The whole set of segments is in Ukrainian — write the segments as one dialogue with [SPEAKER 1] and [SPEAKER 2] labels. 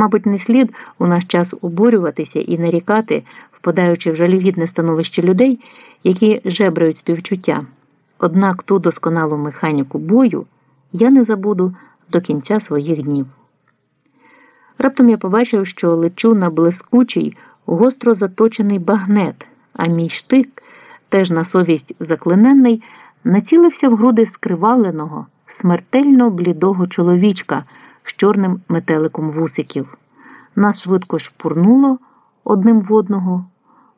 [SPEAKER 1] Мабуть, не слід у наш час обурюватися і нарікати, впадаючи в жалюгідне становище людей, які жебрають співчуття. Однак ту досконалу механіку бою я не забуду до кінця своїх днів. Раптом я побачив, що лечу на блискучий, гостро заточений багнет, а мій штик, теж на совість заклиненний, націлився в груди скриваленого, смертельно блідого чоловічка з чорним метеликом вусиків. Нас швидко шпурнуло одним в одного.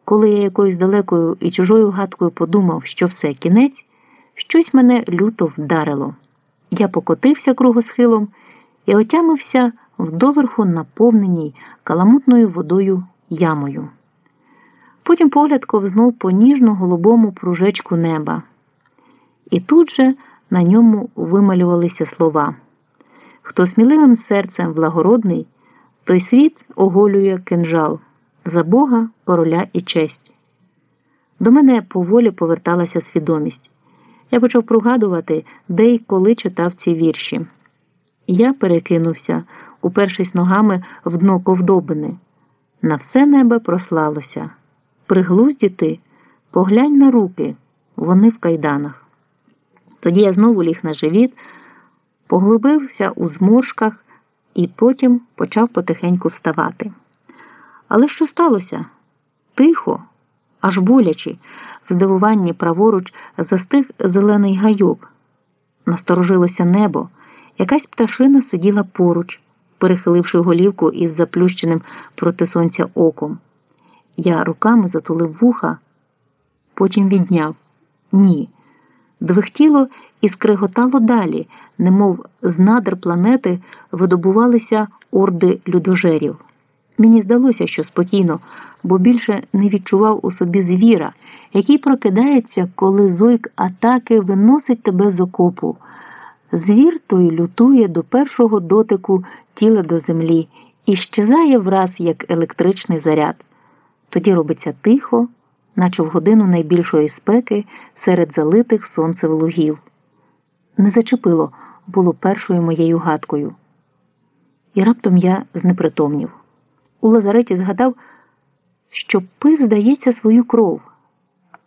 [SPEAKER 1] Коли я якоюсь далекою і чужою гадкою подумав, що все кінець, щось мене люто вдарило. Я покотився кругосхилом і отямився в доверху наповненій каламутною водою ямою. Потім погляд ковзнув по ніжно-голубому пружечку неба. І тут же на ньому вималювалися слова. Хто сміливим серцем благородний, той світ оголює кинжал за Бога, короля і честь. До мене поволі поверталася свідомість. Я почав прогадувати, де й коли читав ці вірші. Я перекинувся, упершись ногами в дно ковдобини. На все небо прослалося. Приглузді ти, поглянь на руки, вони в кайданах. Тоді я знову ліг на живіт, поглибився у зморшках і потім почав потихеньку вставати. Але що сталося? Тихо, аж боляче, в здивуванні праворуч застиг зелений гайок. Насторожилося небо, якась пташина сиділа поруч, перехиливши голівку із заплющеним проти сонця оком. Я руками затулив вуха, потім відняв ні. Двихтіло і скриготало далі, немов з надр планети видобувалися орди людожерів. Мені здалося, що спокійно, бо більше не відчував у собі звіра, який прокидається, коли зойк атаки виносить тебе з окопу. Звір той лютує до першого дотику тіла до землі і щезає враз, як електричний заряд. Тоді робиться тихо, наче в годину найбільшої спеки серед залитих сонцем лугів. Не зачепило було першою моєю гадкою. І раптом я знепритомнів. У лазареті згадав, що пив, здається, свою кров.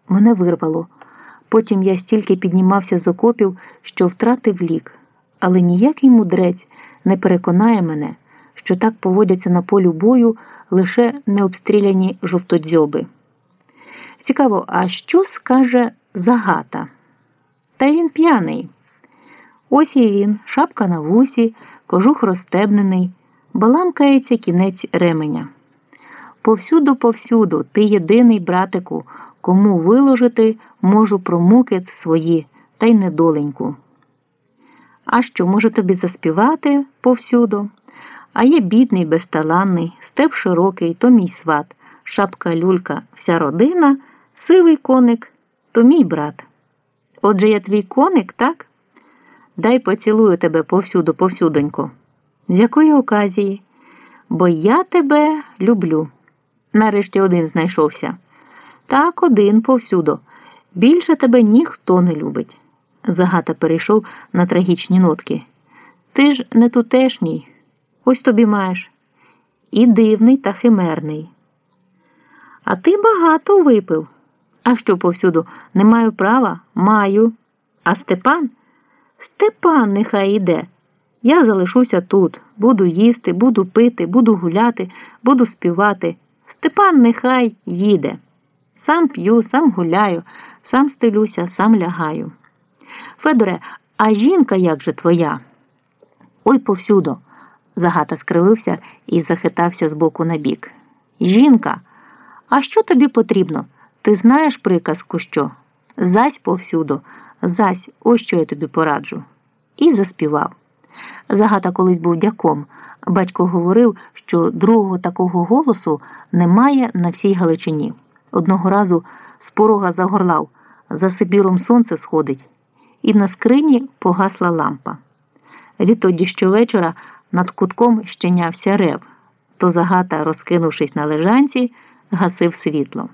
[SPEAKER 1] Мене вирвало. Потім я стільки піднімався з окопів, що втратив лік, але ніякий мудрець не переконає мене, що так поводяться на полю бою лише необстріляні жовтодзьоби. Цікаво, а що скаже Загата? Та він п'яний. Ось і він, шапка на вусі, кожух розстебнений, баламкається кінець ременя. Повсюду, повсюду, ти єдиний, братику, кому виложити можу про муки свої та й недоленьку. А що, можу тобі заспівати повсюду? А є бідний, безталанний, степ широкий, то мій сват, шапка люлька, вся родина, сивий коник, то мій брат. Отже я твій коник, так? Дай поцілую тебе повсюду, повсюдонько. З якої оказії? Бо я тебе люблю. Нарешті один знайшовся. Так один повсюду. Більше тебе ніхто не любить. Загата перейшов на трагічні нотки. Ти ж не тутешній, ось тобі маєш. І дивний та химерний. А ти багато випив. А що повсюду? Не маю права? Маю. А Степан? Степан нехай іде. Я залишуся тут, буду їсти, буду пити, буду гуляти, буду співати. Степан нехай їде. Сам п'ю, сам гуляю, сам стелюся, сам лягаю. Федоре, а жінка як же твоя? Ой повсюду. Загата скривився і захитався з боку на бік. Жінка, а що тобі потрібно? Ти знаєш приказку що? Зась повсюду, зась, ось що я тобі пораджу. І заспівав. Загата колись був дяком. Батько говорив, що другого такого голосу немає на всій Галичині. Одного разу з порога загорлав, за Сибіром сонце сходить, і на скрині погасла лампа. Відтоді щовечора над кутком щенявся рев, то загата, розкинувшись на лежанці, гасив світло.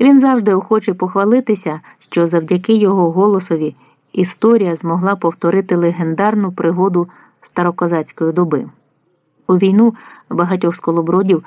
[SPEAKER 1] Він завжди охоче похвалитися, що завдяки його голосові історія змогла повторити легендарну пригоду старокозацької доби. У війну багатьох сколобродів